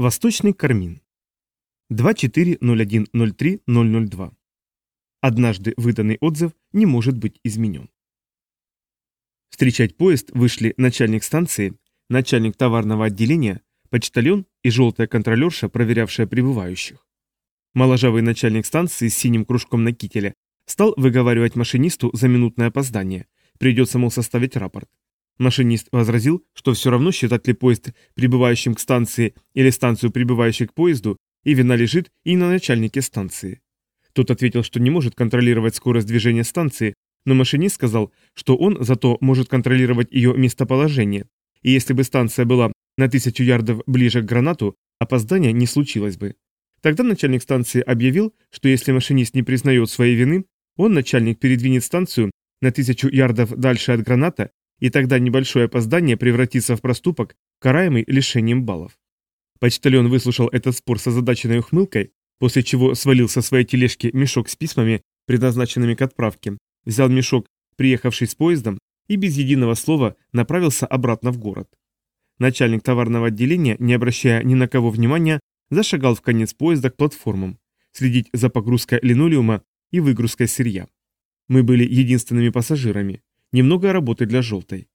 Восточный Кармин. 24.01.03.002. Однажды выданный отзыв не может быть изменен. Встречать поезд вышли начальник станции, начальник товарного отделения, почтальон и желтая контролерша, проверявшая прибывающих. Моложавый начальник станции с синим кружком на кителе стал выговаривать машинисту за минутное опоздание. Придется, мол, составить рапорт. Машинист возразил, что все равно считать ли поезд прибывающим к станции или станцию прибывающей к поезду, и вина лежит и на начальнике станции. Тот ответил, что не может контролировать скорость движения станции, но машинист сказал, что он зато может контролировать ее местоположение, и если бы станция была на тысячу ярдов ближе к гранату, опоздания не случилось бы. Тогда начальник станции объявил, что если машинист не признает своей вины, он, начальник, передвинет станцию на тысячу ярдов дальше от граната и тогда небольшое опоздание превратится в проступок, караемый лишением баллов. Почтальон выслушал этот спор с озадаченной ухмылкой, после чего свалил со своей тележки мешок с письмами, предназначенными к отправке, взял мешок, приехавший с поездом, и без единого слова направился обратно в город. Начальник товарного отделения, не обращая ни на кого внимания, зашагал в конец поезда к платформам, следить за погрузкой линолеума и выгрузкой сырья. Мы были единственными пассажирами. Немного работы для желтой.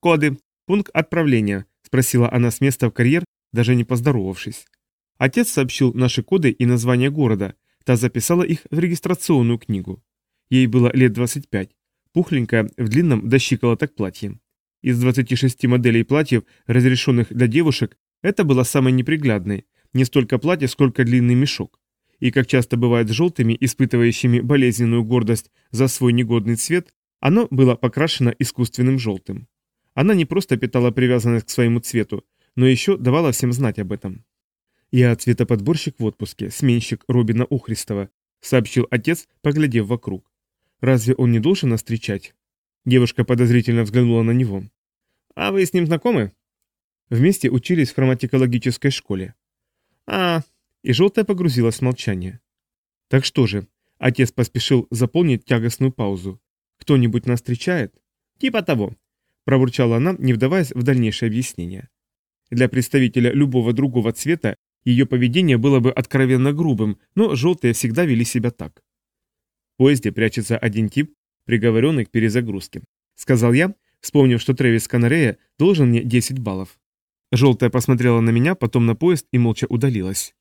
«Коды. Пункт отправления», – спросила она с места в карьер, даже не поздоровавшись. Отец сообщил наши коды и название города, та записала их в регистрационную книгу. Ей было лет 25, пухленькая, в длинном до щиколоток платье. Из 26 моделей платьев, разрешенных для девушек, это было самой неприглядной, не столько платье, сколько длинный мешок. И как часто бывает с желтыми, испытывающими болезненную гордость за свой негодный цвет, оно было покрашено искусственным желтым. Она не просто питала привязанность к своему цвету, но еще давала всем знать об этом. «Я цветоподборщик в отпуске, сменщик Робина Ухристова», сообщил отец, поглядев вокруг. «Разве он не должен нас встречать?» Девушка подозрительно взглянула на него. «А вы с ним знакомы?» Вместе учились в хроматикологической школе. «А...» И желтая погрузилась в молчание. «Так что же?» Отец поспешил заполнить тягостную паузу. «Кто-нибудь нас встречает?» «Типа того», – пробурчала она, не вдаваясь в дальнейшее объяснение. Для представителя любого другого цвета ее поведение было бы откровенно грубым, но желтые всегда вели себя так. В поезде прячется один тип, приговоренный к перезагрузке. Сказал я, вспомнив, что Трэвис Канарея должен мне 10 баллов. Желтая посмотрела на меня, потом на поезд и молча удалилась.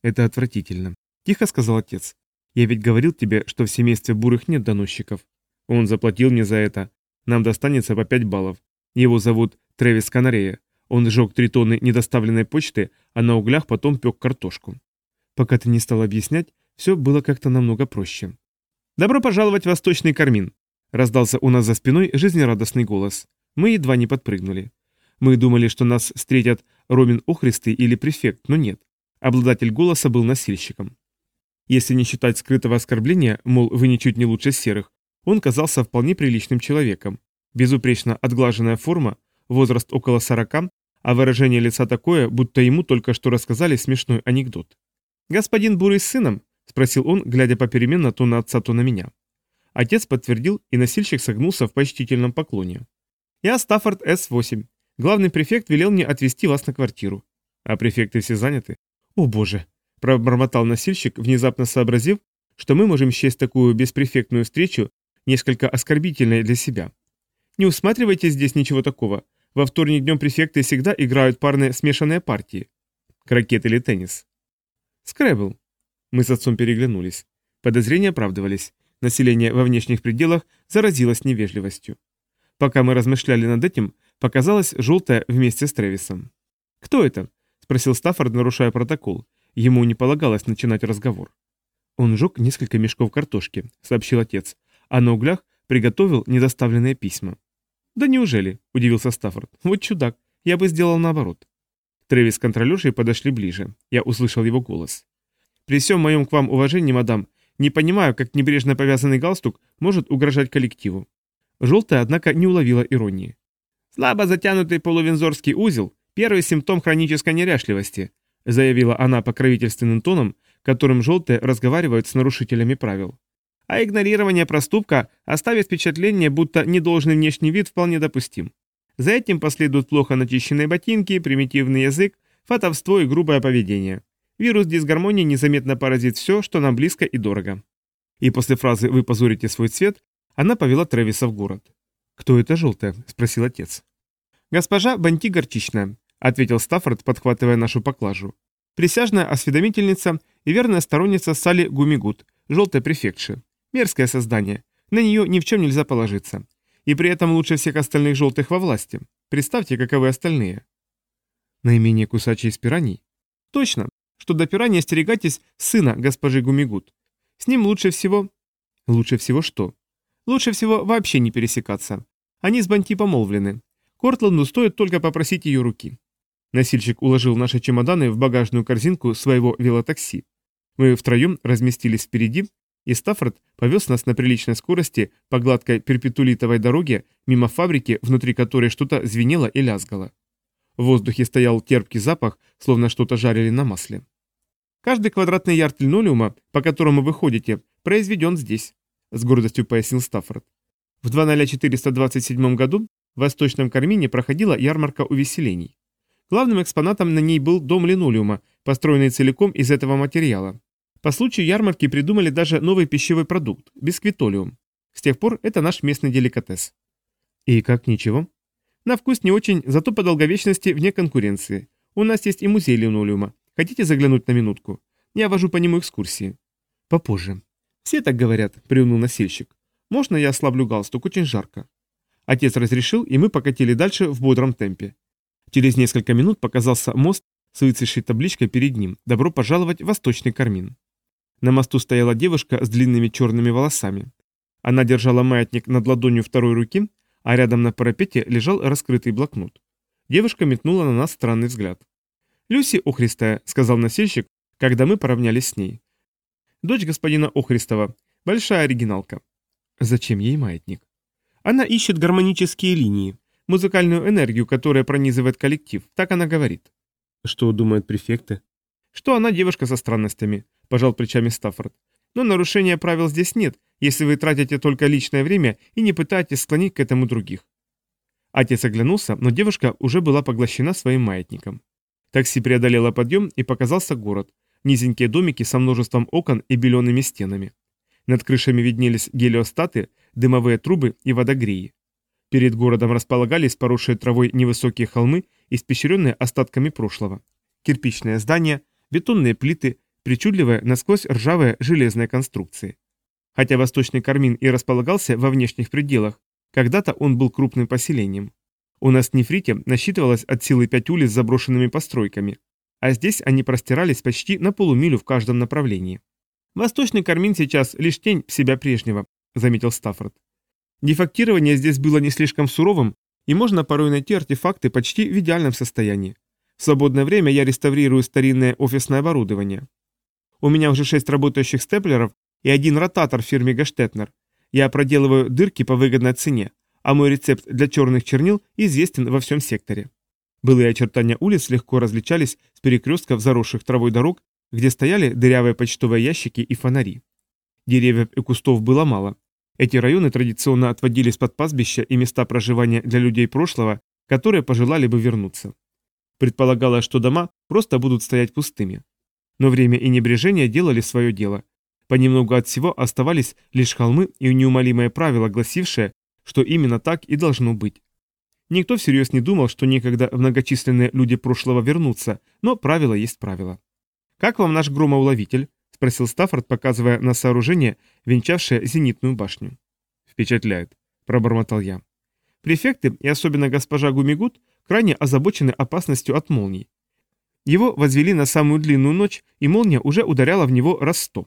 «Это отвратительно», – тихо сказал отец. «Я ведь говорил тебе, что в семействе бурых нет доносчиков. Он заплатил мне за это. Нам достанется по 5 баллов. Его зовут Трэвис Канарея. Он сжег три тонны недоставленной почты, а на углях потом пек картошку. Пока ты не стал объяснять, все было как-то намного проще. «Добро пожаловать в Восточный Кармин!» Раздался у нас за спиной жизнерадостный голос. Мы едва не подпрыгнули. Мы думали, что нас встретят Ромин Охристый или префект, но нет. Обладатель голоса был носильщиком. Если не считать скрытого оскорбления, мол, вы ничуть не лучше серых, он казался вполне приличным человеком. Безупречно отглаженная форма, возраст около сорока, а выражение лица такое, будто ему только что рассказали смешной анекдот. «Господин Бурый с сыном?» – спросил он, глядя попеременно то на отца, то на меня. Отец подтвердил, и носильщик согнулся в почтительном поклоне. «Я Стаффорд С-8. Главный префект велел мне отвезти вас на квартиру». «А префекты все заняты?» «О боже!» – пробормотал носильщик, внезапно сообразив, что мы можем счесть такую беспрефектную встречу несколько оскорбительной для себя. Не усматривайте здесь ничего такого. Во вторник днем префекты всегда играют парные смешанные партии. Крокет или теннис. Скрэбл. Мы с отцом переглянулись. Подозрения оправдывались. Население во внешних пределах заразилось невежливостью. Пока мы размышляли над этим, показалась желтая вместе с Тревисом. «Кто это?» – спросил Стаффорд, нарушая протокол. Ему не полагалось начинать разговор. «Он жег несколько мешков картошки», – сообщил отец а на углях приготовил недоставленные письма. «Да неужели?» – удивился Стаффорд. «Вот чудак, я бы сделал наоборот». Трэвис с контролершей подошли ближе. Я услышал его голос. «При всем моем к вам уважении, мадам, не понимаю, как небрежно повязанный галстук может угрожать коллективу». Желтая, однако, не уловила иронии. «Слабо затянутый полувензорский узел – первый симптом хронической неряшливости», заявила она покровительственным тоном, которым желтые разговаривают с нарушителями правил. А игнорирование проступка оставит впечатление, будто недолжный внешний вид вполне допустим. За этим последуют плохо начищенные ботинки, примитивный язык, фатовство и грубое поведение. Вирус дисгармонии незаметно поразит все, что нам близко и дорого. И после фразы «Вы позорите свой цвет» она повела Тревиса в город. «Кто это желтая?» – спросил отец. «Госпожа Банти Горчичная», – ответил Стаффорд, подхватывая нашу поклажу. «Присяжная осведомительница и верная сторонница Сали Гумигут, желтая префектши. Мерзкое создание. На нее ни в чем нельзя положиться. И при этом лучше всех остальных желтых во власти. Представьте, каковы остальные». «Наименее кусачие из пираний?» «Точно. Что до пираний остерегайтесь сына госпожи Гумигут. С ним лучше всего... Лучше всего что? Лучше всего вообще не пересекаться. Они с Банти помолвлены. Кортланду стоит только попросить ее руки. Носильщик уложил наши чемоданы в багажную корзинку своего велотакси. Мы втроем разместились впереди, и Стаффорд повез нас на приличной скорости по гладкой перпетулитовой дороге мимо фабрики, внутри которой что-то звенело и лязгало. В воздухе стоял терпкий запах, словно что-то жарили на масле. Каждый квадратный ярд линолеума, по которому вы ходите, произведен здесь, с гордостью пояснил Стаффорд. В 20427 году в Восточном Кармине проходила ярмарка увеселений. Главным экспонатом на ней был дом линолеума, построенный целиком из этого материала. По случаю ярмарки придумали даже новый пищевой продукт – бисквитолиум. С тех пор это наш местный деликатес. И как ничего? На вкус не очень, зато по долговечности вне конкуренции. У нас есть и музей линолеума, Хотите заглянуть на минутку? Я вожу по нему экскурсии. Попозже. Все так говорят, приуныл носильщик. Можно я ослаблю галстук, очень жарко. Отец разрешил, и мы покатили дальше в бодром темпе. Через несколько минут показался мост с выцветшей табличкой перед ним «Добро пожаловать в Восточный Кармин». На мосту стояла девушка с длинными черными волосами. Она держала маятник над ладонью второй руки, а рядом на парапете лежал раскрытый блокнот. Девушка метнула на нас странный взгляд. «Люси Охристая», — сказал носильщик, когда мы поравнялись с ней. «Дочь господина Охристова. Большая оригиналка». «Зачем ей маятник?» «Она ищет гармонические линии, музыкальную энергию, которая пронизывает коллектив, так она говорит». «Что думают префекты?» «Что она девушка со странностями», — пожал плечами Стаффорд. «Но нарушения правил здесь нет, если вы тратите только личное время и не пытаетесь склонить к этому других». Отец оглянулся, но девушка уже была поглощена своим маятником. Такси преодолело подъем и показался город. Низенькие домики со множеством окон и белеными стенами. Над крышами виднелись гелиостаты, дымовые трубы и водогреи. Перед городом располагались поросшие травой невысокие холмы, испещренные остатками прошлого. Кирпичные здания, бетонные плиты, причудливые, насквозь ржавые железные конструкции. Хотя Восточный Кармин и располагался во внешних пределах, когда-то он был крупным поселением. У нас в Нефрите насчитывалось от силы пять улиц с заброшенными постройками, а здесь они простирались почти на полумилю в каждом направлении. «Восточный Кармин сейчас лишь тень себя прежнего», — заметил Стаффорд. «Дефактирование здесь было не слишком суровым, и можно порой найти артефакты почти в идеальном состоянии. В свободное время я реставрирую старинное офисное оборудование. У меня уже шесть работающих степлеров и один ротатор в фирме Гаштетнер. Я проделываю дырки по выгодной цене, а мой рецепт для черных чернил известен во всем секторе. Былые очертания улиц легко различались с перекрестков заросших травой дорог, где стояли дырявые почтовые ящики и фонари. Деревьев и кустов было мало. Эти районы традиционно отводились под пастбища и места проживания для людей прошлого, которые пожелали бы вернуться. Предполагалось, что дома просто будут стоять пустыми. Но время и небрежение делали свое дело. Понемногу от всего оставались лишь холмы и неумолимое правило, гласившее, что именно так и должно быть. Никто всерьез не думал, что некогда многочисленные люди прошлого вернутся, но правило есть правило. «Как вам наш громоуловитель?» – спросил Стаффорд, показывая на сооружение, венчавшее зенитную башню. «Впечатляет», – пробормотал я. Префекты, и особенно госпожа Гумигут, крайне озабочены опасностью от молний. Его возвели на самую длинную ночь, и молния уже ударяла в него раз сто.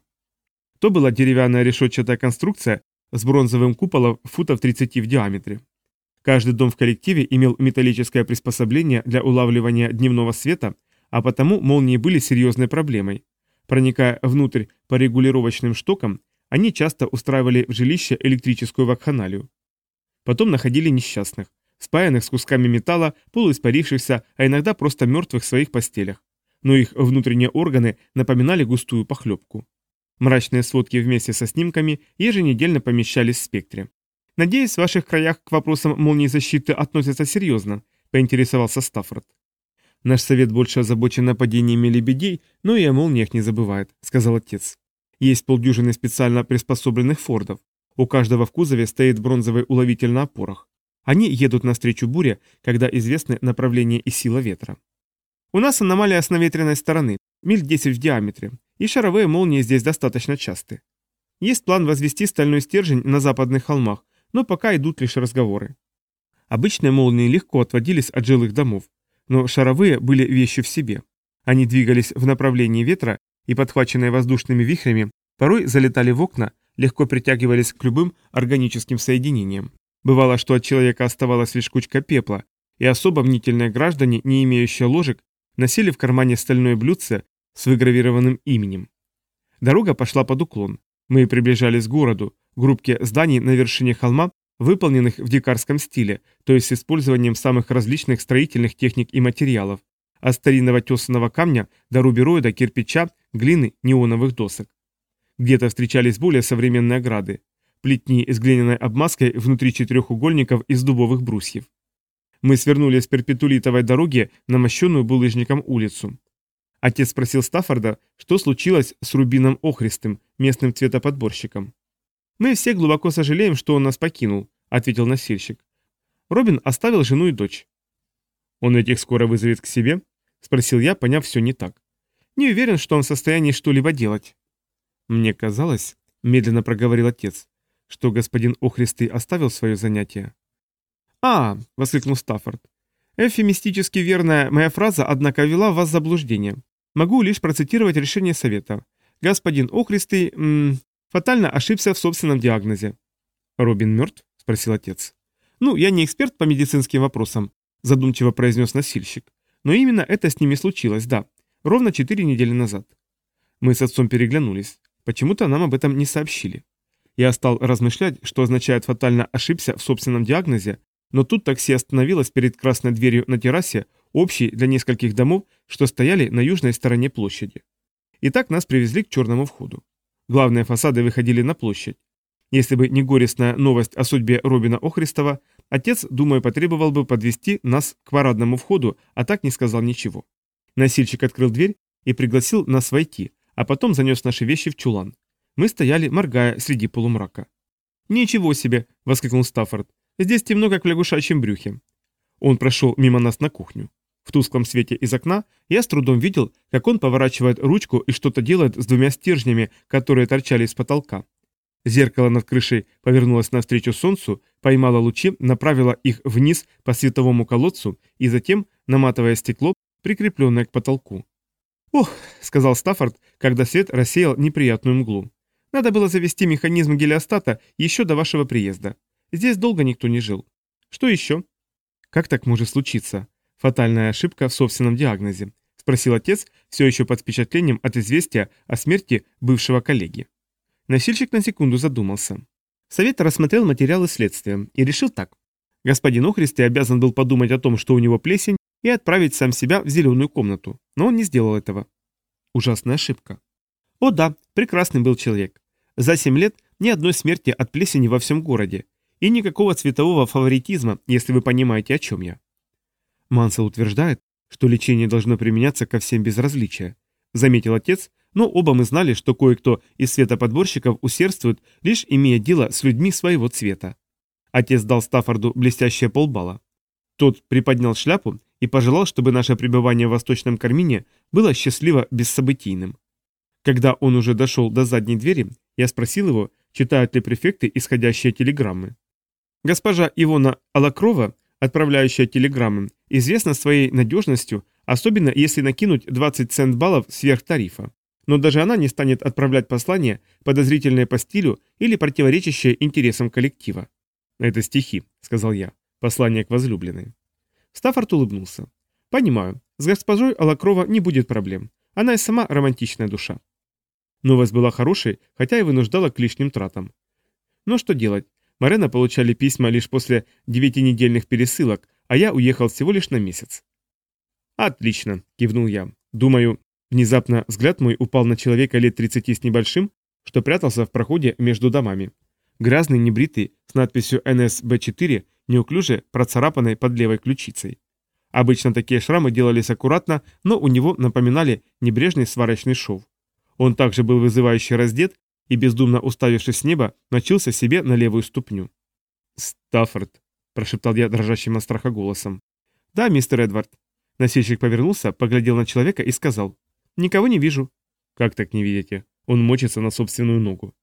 То была деревянная решетчатая конструкция, с бронзовым куполом футов 30 в диаметре. Каждый дом в коллективе имел металлическое приспособление для улавливания дневного света, а потому молнии были серьезной проблемой. Проникая внутрь по регулировочным штокам, они часто устраивали в жилище электрическую вакханалию. Потом находили несчастных, спаянных с кусками металла, полуиспарившихся, а иногда просто мертвых в своих постелях. Но их внутренние органы напоминали густую похлебку. Мрачные сводки вместе со снимками еженедельно помещались в спектре. «Надеюсь, в ваших краях к вопросам молнии защиты относятся серьезно», – поинтересовался Стаффорд. Наш совет больше озабочен нападениями лебедей, но и о молниях не забывает, сказал отец. Есть полдюжины специально приспособленных фордов. У каждого в кузове стоит бронзовый уловитель на опорах. Они едут навстречу буре, когда известны направление и сила ветра. У нас аномалия с наветренной стороны, миль 10 в диаметре, и шаровые молнии здесь достаточно часты. Есть план возвести стальной стержень на западных холмах, но пока идут лишь разговоры. Обычные молнии легко отводились от жилых домов, но шаровые были вещи в себе. Они двигались в направлении ветра и, подхваченные воздушными вихрями, порой залетали в окна, легко притягивались к любым органическим соединениям. Бывало, что от человека оставалась лишь кучка пепла, и особо мнительные граждане, не имеющие ложек, носили в кармане стальное блюдце с выгравированным именем. Дорога пошла под уклон. Мы приближались к городу, группке зданий на вершине холма, выполненных в дикарском стиле, то есть с использованием самых различных строительных техник и материалов, от старинного тесаного камня до рубероида, кирпича, глины, неоновых досок. Где-то встречались более современные ограды, плетни с глиняной обмазкой внутри четырехугольников из дубовых брусьев. Мы свернули с перпетулитовой дороги на мощенную булыжником улицу. Отец спросил Стаффорда, что случилось с Рубином Охристым, местным цветоподборщиком. «Мы все глубоко сожалеем, что он нас покинул», — ответил носильщик. Робин оставил жену и дочь. «Он этих скоро вызовет к себе?» — спросил я, поняв все не так. «Не уверен, что он в состоянии что-либо делать». «Мне казалось», — медленно проговорил отец, — «что господин Охристый оставил свое занятие». «А!» — воскликнул Стаффорд. «Эфемистически верная моя фраза, однако, ввела вас в заблуждение. Могу лишь процитировать решение совета. Господин Охристый м, фатально ошибся в собственном диагнозе». «Робин мертв?» — спросил отец. «Ну, я не эксперт по медицинским вопросам», — задумчиво произнес носильщик. «Но именно это с ними случилось, да, ровно четыре недели назад». Мы с отцом переглянулись. Почему-то нам об этом не сообщили. Я стал размышлять, что означает фатально ошибся в собственном диагнозе, но тут такси остановилось перед красной дверью на террасе, общей для нескольких домов, что стояли на южной стороне площади. И так нас привезли к черному входу. Главные фасады выходили на площадь. Если бы не горестная новость о судьбе Робина Охристова, отец, думаю, потребовал бы подвести нас к парадному входу, а так не сказал ничего. Носильщик открыл дверь и пригласил нас войти, а потом занес наши вещи в чулан. Мы стояли, моргая среди полумрака. «Ничего себе!» — воскликнул Стаффорд. Здесь темно, как в лягушачьем брюхе. Он прошел мимо нас на кухню. В тусклом свете из окна я с трудом видел, как он поворачивает ручку и что-то делает с двумя стержнями, которые торчали из потолка. Зеркало над крышей повернулось навстречу солнцу, поймало лучи, направило их вниз по световому колодцу и затем, наматывая стекло, прикрепленное к потолку. «Ох», — сказал Стаффорд, когда свет рассеял неприятную мглу. «Надо было завести механизм гелиостата еще до вашего приезда. Здесь долго никто не жил. Что еще? Как так может случиться? Фатальная ошибка в собственном диагнозе, спросил отец, все еще под впечатлением от известия о смерти бывшего коллеги. Носильщик на секунду задумался. Совет рассмотрел материалы следствия и решил так. Господин Охристый обязан был подумать о том, что у него плесень, и отправить сам себя в зеленую комнату, но он не сделал этого. Ужасная ошибка. О да, прекрасный был человек. За семь лет ни одной смерти от плесени во всем городе, и никакого цветового фаворитизма, если вы понимаете, о чем я. Мансел утверждает, что лечение должно применяться ко всем без различия, заметил отец, но оба мы знали, что кое-кто из светоподборщиков усердствует, лишь имея дело с людьми своего цвета. Отец дал Стаффорду блестящее полбала. Тот приподнял шляпу и пожелал, чтобы наше пребывание в Восточном Кармине было счастливо бессобытийным. Когда он уже дошел до задней двери, я спросил его, читают ли префекты исходящие телеграммы. Госпожа Ивона Алакрова, отправляющая телеграммы, известна своей надежностью, особенно если накинуть 20 цент баллов сверх тарифа. Но даже она не станет отправлять послания, подозрительные по стилю или противоречащие интересам коллектива. «Это стихи», — сказал я. «Послание к возлюбленной». Стаффорд улыбнулся. «Понимаю. С госпожой Алакрова не будет проблем. Она и сама романтичная душа». Новость была хорошей, хотя и вынуждала к лишним тратам. Но что делать? Морена получали письма лишь после девятинедельных пересылок, а я уехал всего лишь на месяц. «Отлично», — кивнул я. «Думаю...» Внезапно взгляд мой упал на человека лет 30 с небольшим, что прятался в проходе между домами. Грязный, небритый, с надписью НСБ-4, неуклюже процарапанной под левой ключицей. Обычно такие шрамы делались аккуратно, но у него напоминали небрежный сварочный шов. Он также был вызывающе раздет и, бездумно уставившись с неба, начался себе на левую ступню. «Стаффорд», – прошептал я дрожащим от страха голосом. «Да, мистер Эдвард». Носильщик повернулся, поглядел на человека и сказал. «Никого не вижу». «Как так не видите? Он мочится на собственную ногу».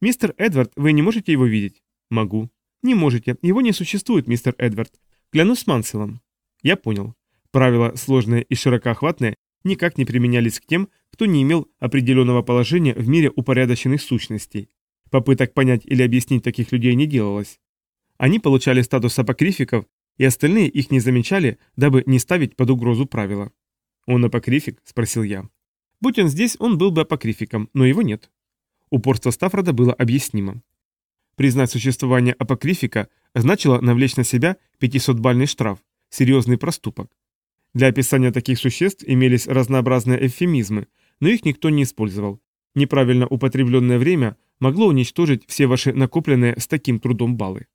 «Мистер Эдвард, вы не можете его видеть?» «Могу». «Не можете. Его не существует, мистер Эдвард. Клянусь Манселом». «Я понял. Правила сложные и широкоохватные никак не применялись к тем, кто не имел определенного положения в мире упорядоченных сущностей. Попыток понять или объяснить таких людей не делалось. Они получали статус апокрификов, и остальные их не замечали, дабы не ставить под угрозу правила. «Он апокрифик?» – спросил я. Будь он здесь, он был бы апокрификом, но его нет. Упорство Стаффорда было объяснимо. Признать существование апокрифика значило навлечь на себя 500-бальный штраф, серьезный проступок. Для описания таких существ имелись разнообразные эвфемизмы, но их никто не использовал. Неправильно употребленное время могло уничтожить все ваши накопленные с таким трудом баллы.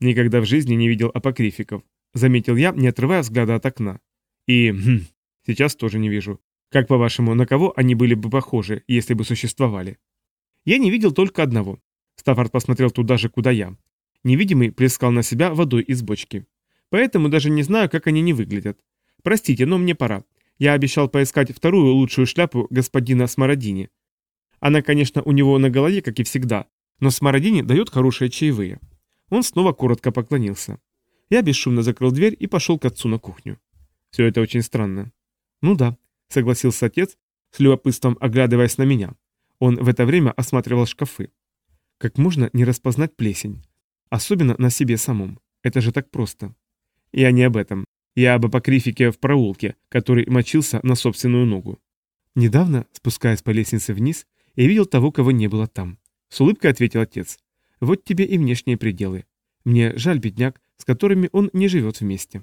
Никогда в жизни не видел апокрификов, заметил я, не отрывая взгляда от окна. И хм, сейчас тоже не вижу. Как по-вашему, на кого они были бы похожи, если бы существовали? Я не видел только одного. Стаффорд посмотрел туда же, куда я. Невидимый плескал на себя водой из бочки. Поэтому даже не знаю, как они не выглядят. Простите, но мне пора. Я обещал поискать вторую лучшую шляпу господина Смородини. Она, конечно, у него на голове, как и всегда, но Смородини дает хорошие чаевые. Он снова коротко поклонился. Я бесшумно закрыл дверь и пошел к отцу на кухню. Все это очень странно. Ну да, согласился отец, с любопытством оглядываясь на меня. Он в это время осматривал шкафы. Как можно не распознать плесень? Особенно на себе самом. Это же так просто. Я не об этом. Я об апокрифике в проулке, который мочился на собственную ногу. Недавно, спускаясь по лестнице вниз, я видел того, кого не было там. С улыбкой ответил отец. Вот тебе и внешние пределы. Мне жаль бедняк, с которыми он не живет вместе.